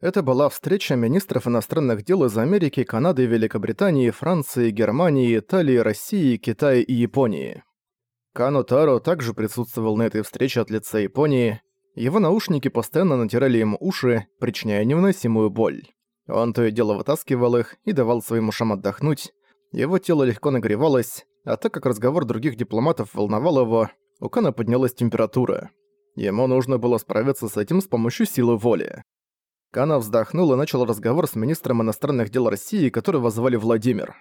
Это была встреча министров иностранных дел из Америки, Канады, Великобритании, Франции, Германии, Италии, России, Китая и Японии. Кану Таро также присутствовал на этой встрече от лица Японии. Его наушники постоянно натирали ему уши, причиняя невыносимую боль. Он то и дело вытаскивал их и давал своим ушам отдохнуть. Его тело легко нагревалось, а так как разговор других дипломатов волновал его, у Кана поднялась температура. Ему нужно было справиться с этим с помощью силы воли. Кана вздохнул и начал разговор с министром иностранных дел России, которого звали Владимир.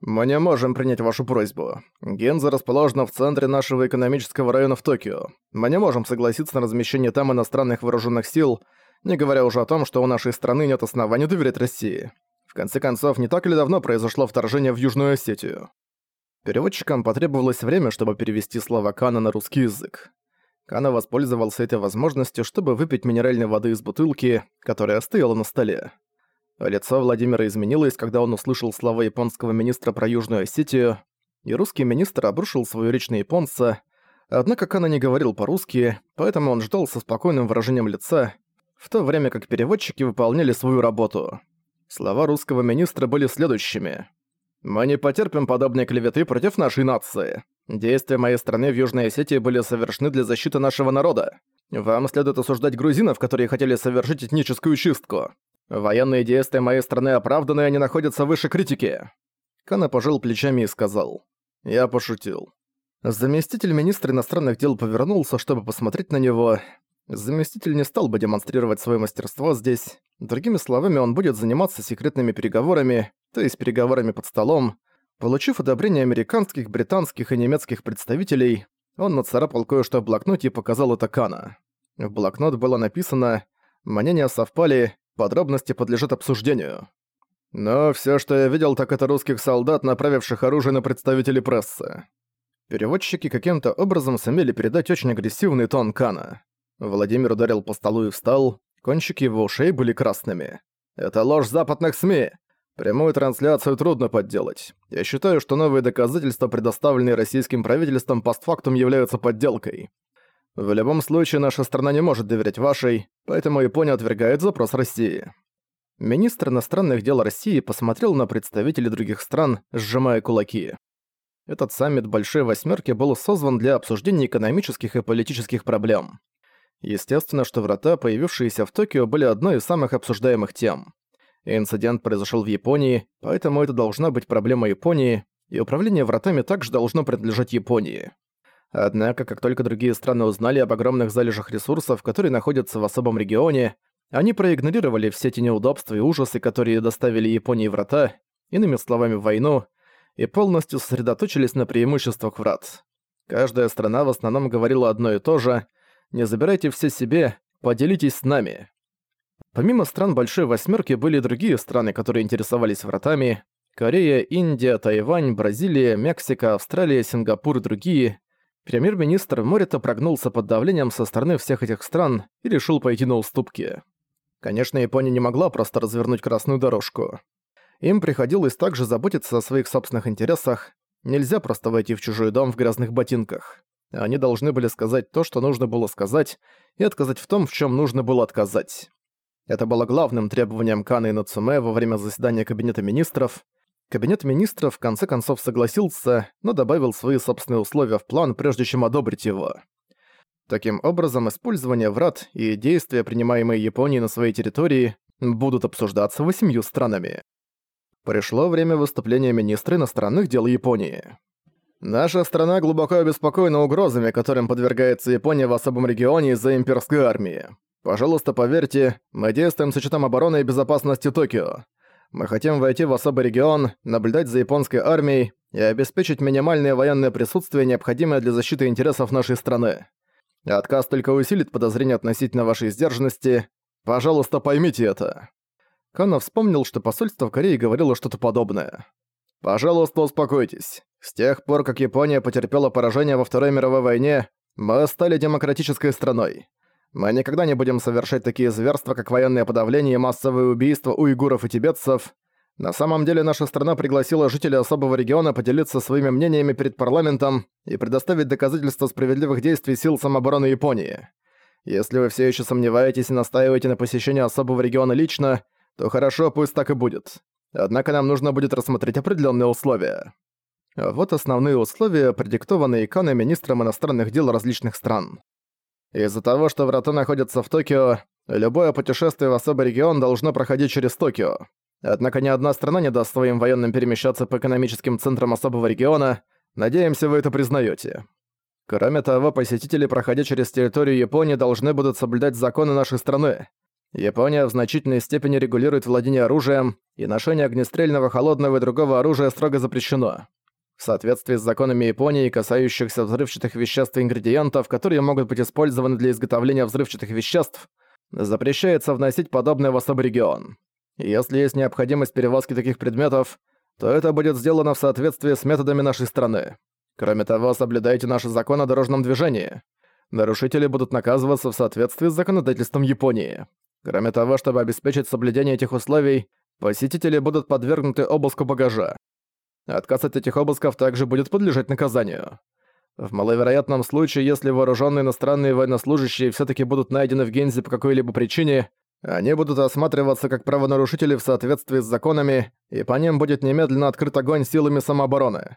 «Мы не можем принять вашу просьбу. Генза расположена в центре нашего экономического района в Токио. Мы не можем согласиться на размещение там иностранных вооруженных сил, не говоря уже о том, что у нашей страны нет оснований доверять России. В конце концов, не так ли давно произошло вторжение в Южную Осетию?» Переводчикам потребовалось время, чтобы перевести слова Кана на русский язык. Кана воспользовался этой возможностью, чтобы выпить минеральной воды из бутылки, которая стояла на столе. Лицо Владимира изменилось, когда он услышал слова японского министра про Южную Осетию, и русский министр обрушил свою речь на японца, однако Кана не говорил по-русски, поэтому он ждал со спокойным выражением лица, в то время как переводчики выполняли свою работу. Слова русского министра были следующими. «Мы не потерпим подобной клеветы против нашей нации. Действия моей страны в Южной Осетии были совершены для защиты нашего народа. Вам следует осуждать грузинов, которые хотели совершить этническую чистку. Военные действия моей страны оправданы, они находятся выше критики». Кана пожал плечами и сказал. «Я пошутил». Заместитель министра иностранных дел повернулся, чтобы посмотреть на него. Заместитель не стал бы демонстрировать свое мастерство здесь. Другими словами, он будет заниматься секретными переговорами, то есть переговорами под столом, Получив одобрение американских, британских и немецких представителей, он нацарапал кое-что в блокноте и показал это Кана. В блокнот было написано «Мнения совпали, подробности подлежат обсуждению». Но все, что я видел, так это русских солдат, направивших оружие на представителей прессы. Переводчики каким-то образом сумели передать очень агрессивный тон Кана. Владимир ударил по столу и встал, кончики его ушей были красными. «Это ложь западных СМИ! Прямую трансляцию трудно подделать. Я считаю, что новые доказательства, предоставленные российским правительством, постфактум являются подделкой. В любом случае, наша страна не может доверять вашей, поэтому Япония отвергает запрос России. Министр иностранных дел России посмотрел на представителей других стран, сжимая кулаки. Этот саммит Большой Восьмерки был созван для обсуждения экономических и политических проблем. Естественно, что врата, появившиеся в Токио, были одной из самых обсуждаемых тем. Инцидент произошел в Японии, поэтому это должна быть проблема Японии, и управление вратами также должно принадлежать Японии. Однако, как только другие страны узнали об огромных залежах ресурсов, которые находятся в особом регионе, они проигнорировали все те неудобства и ужасы, которые доставили Японии врата, иными словами, войну, и полностью сосредоточились на преимуществах врат. Каждая страна в основном говорила одно и то же «Не забирайте все себе, поделитесь с нами». Помимо стран Большой Восьмерки были другие страны, которые интересовались вратами. Корея, Индия, Тайвань, Бразилия, Мексика, Австралия, Сингапур и другие. Премьер-министр Морита прогнулся под давлением со стороны всех этих стран и решил пойти на уступки. Конечно, Япония не могла просто развернуть красную дорожку. Им приходилось также заботиться о своих собственных интересах. Нельзя просто войти в чужой дом в грязных ботинках. Они должны были сказать то, что нужно было сказать, и отказать в том, в чем нужно было отказать. Это было главным требованием Кана и Нацуме во время заседания Кабинета Министров. Кабинет Министров в конце концов согласился, но добавил свои собственные условия в план, прежде чем одобрить его. Таким образом, использование врат и действия, принимаемые Японией на своей территории, будут обсуждаться восемью странами. Пришло время выступления министра иностранных дел Японии. Наша страна глубоко обеспокоена угрозами, которым подвергается Япония в особом регионе из-за имперской армии. Пожалуйста, поверьте, мы действуем с учетом обороны и безопасности Токио. Мы хотим войти в особый регион, наблюдать за японской армией и обеспечить минимальное военное присутствие, необходимое для защиты интересов нашей страны. Отказ только усилит подозрения относительно вашей сдержанности. Пожалуйста, поймите это». Кана вспомнил, что посольство в Корее говорило что-то подобное. «Пожалуйста, успокойтесь. С тех пор, как Япония потерпела поражение во Второй мировой войне, мы стали демократической страной. Мы никогда не будем совершать такие зверства, как военное подавление и массовые убийства уйгуров и тибетцев. На самом деле наша страна пригласила жителей особого региона поделиться своими мнениями перед парламентом и предоставить доказательства справедливых действий сил самообороны Японии. Если вы все еще сомневаетесь и настаиваете на посещении особого региона лично, то хорошо, пусть так и будет. Однако нам нужно будет рассмотреть определенные условия. Вот основные условия, продиктованные Каной министром иностранных дел различных стран. Из-за того, что врата находятся в Токио, любое путешествие в особый регион должно проходить через Токио. Однако ни одна страна не даст своим военным перемещаться по экономическим центрам особого региона. Надеемся, вы это признаете. Кроме того, посетители, проходя через территорию Японии, должны будут соблюдать законы нашей страны. Япония в значительной степени регулирует владение оружием, и ношение огнестрельного, холодного и другого оружия строго запрещено. В соответствии с законами Японии, касающихся взрывчатых веществ и ингредиентов, которые могут быть использованы для изготовления взрывчатых веществ, запрещается вносить подобное в особый регион. Если есть необходимость перевозки таких предметов, то это будет сделано в соответствии с методами нашей страны. Кроме того, соблюдайте наши законы о дорожном движении. Нарушители будут наказываться в соответствии с законодательством Японии. Кроме того, чтобы обеспечить соблюдение этих условий, посетители будут подвергнуты обыску багажа. Отказ от этих обысков также будет подлежать наказанию. В маловероятном случае, если вооруженные иностранные военнослужащие все таки будут найдены в Гензе по какой-либо причине, они будут осматриваться как правонарушители в соответствии с законами, и по ним будет немедленно открыт огонь силами самообороны.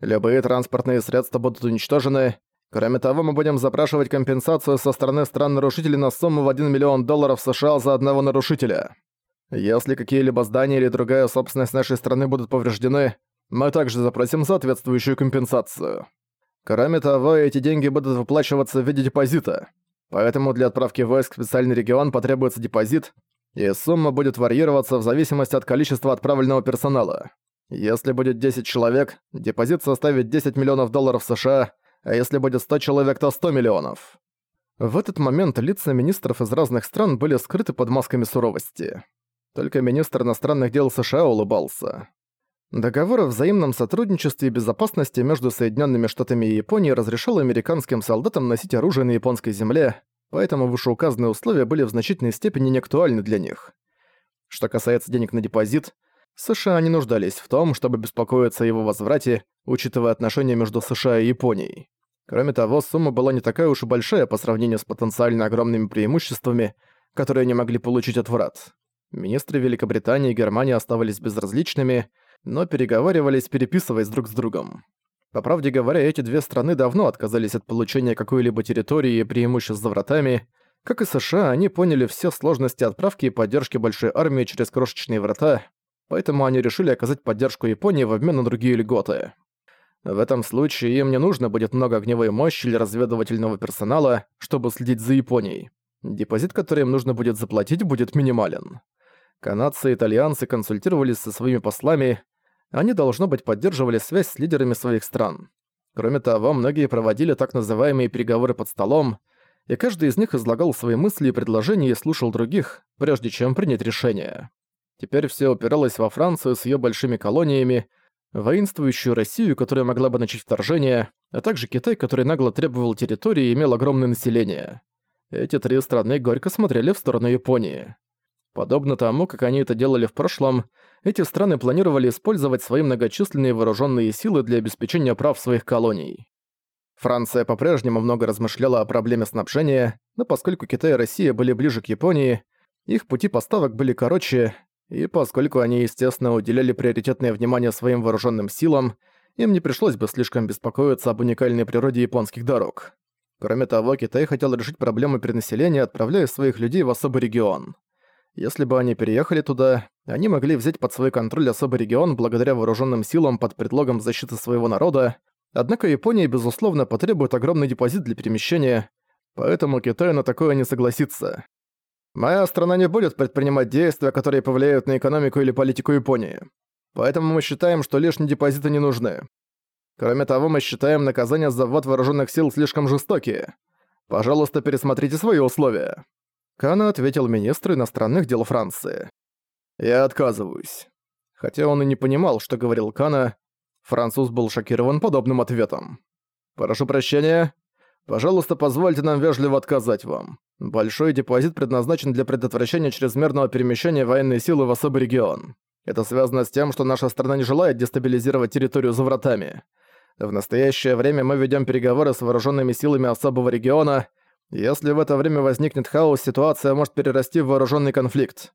Любые транспортные средства будут уничтожены. Кроме того, мы будем запрашивать компенсацию со стороны стран-нарушителей на сумму в 1 миллион долларов США за одного нарушителя. Если какие-либо здания или другая собственность нашей страны будут повреждены, мы также запросим соответствующую компенсацию. Кроме того, эти деньги будут выплачиваться в виде депозита. Поэтому для отправки войск в специальный регион потребуется депозит, и сумма будет варьироваться в зависимости от количества отправленного персонала. Если будет 10 человек, депозит составит 10 миллионов долларов США, а если будет 100 человек, то 100 миллионов. В этот момент лица министров из разных стран были скрыты под масками суровости. Только министр иностранных дел США улыбался. Договор о взаимном сотрудничестве и безопасности между Соединенными Штатами и Японией разрешал американским солдатам носить оружие на японской земле, поэтому вышеуказанные условия были в значительной степени неактуальны для них. Что касается денег на депозит, США не нуждались в том, чтобы беспокоиться о его возврате, учитывая отношения между США и Японией. Кроме того, сумма была не такая уж и большая по сравнению с потенциально огромными преимуществами, которые они могли получить от врат. Министры Великобритании и Германии оставались безразличными, но переговаривались, переписываясь друг с другом. По правде говоря, эти две страны давно отказались от получения какой-либо территории и преимуществ за вратами. Как и США, они поняли все сложности отправки и поддержки большой армии через крошечные врата, поэтому они решили оказать поддержку Японии в обмен на другие льготы. В этом случае им не нужно будет много огневой мощи или разведывательного персонала, чтобы следить за Японией. Депозит, который им нужно будет заплатить, будет минимален. Канадцы и итальянцы консультировались со своими послами, они, должно быть, поддерживали связь с лидерами своих стран. Кроме того, многие проводили так называемые переговоры под столом, и каждый из них излагал свои мысли и предложения и слушал других, прежде чем принять решение. Теперь все упиралось во Францию с ее большими колониями, воинствующую Россию, которая могла бы начать вторжение, а также Китай, который нагло требовал территории и имел огромное население. Эти три страны горько смотрели в сторону Японии. Подобно тому, как они это делали в прошлом, эти страны планировали использовать свои многочисленные вооруженные силы для обеспечения прав своих колоний. Франция по-прежнему много размышляла о проблеме снабжения, но поскольку Китай и Россия были ближе к Японии, их пути поставок были короче, и поскольку они, естественно, уделяли приоритетное внимание своим вооруженным силам, им не пришлось бы слишком беспокоиться об уникальной природе японских дорог. Кроме того, Китай хотел решить проблему перенаселения, отправляя своих людей в особый регион. Если бы они переехали туда, они могли взять под свой контроль особый регион благодаря вооруженным силам под предлогом защиты своего народа, однако Япония, безусловно, потребует огромный депозит для перемещения, поэтому Китай на такое не согласится. Моя страна не будет предпринимать действия, которые повлияют на экономику или политику Японии. Поэтому мы считаем, что лишние депозиты не нужны. Кроме того, мы считаем наказания за ввод вооруженных сил слишком жестокие. Пожалуйста, пересмотрите свои условия. Кана ответил министр иностранных дел Франции. «Я отказываюсь». Хотя он и не понимал, что говорил Кана, француз был шокирован подобным ответом. «Прошу прощения. Пожалуйста, позвольте нам вежливо отказать вам. Большой депозит предназначен для предотвращения чрезмерного перемещения военной силы в особый регион. Это связано с тем, что наша страна не желает дестабилизировать территорию за вратами. В настоящее время мы ведем переговоры с вооруженными силами особого региона, Если в это время возникнет хаос, ситуация может перерасти в вооруженный конфликт.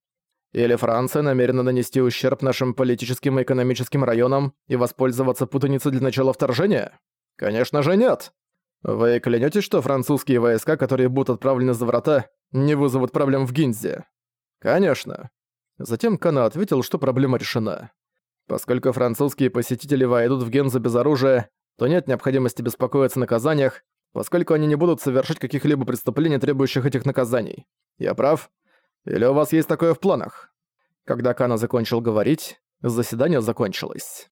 Или Франция намерена нанести ущерб нашим политическим и экономическим районам и воспользоваться путаницей для начала вторжения? Конечно же нет. Вы клянетесь, что французские войска, которые будут отправлены за врата, не вызовут проблем в Гинзе? Конечно. Затем Кана ответил, что проблема решена. Поскольку французские посетители войдут в Гензу без оружия, то нет необходимости беспокоиться о наказаниях, поскольку они не будут совершать каких-либо преступлений, требующих этих наказаний. Я прав? Или у вас есть такое в планах?» Когда Кана закончил говорить, заседание закончилось.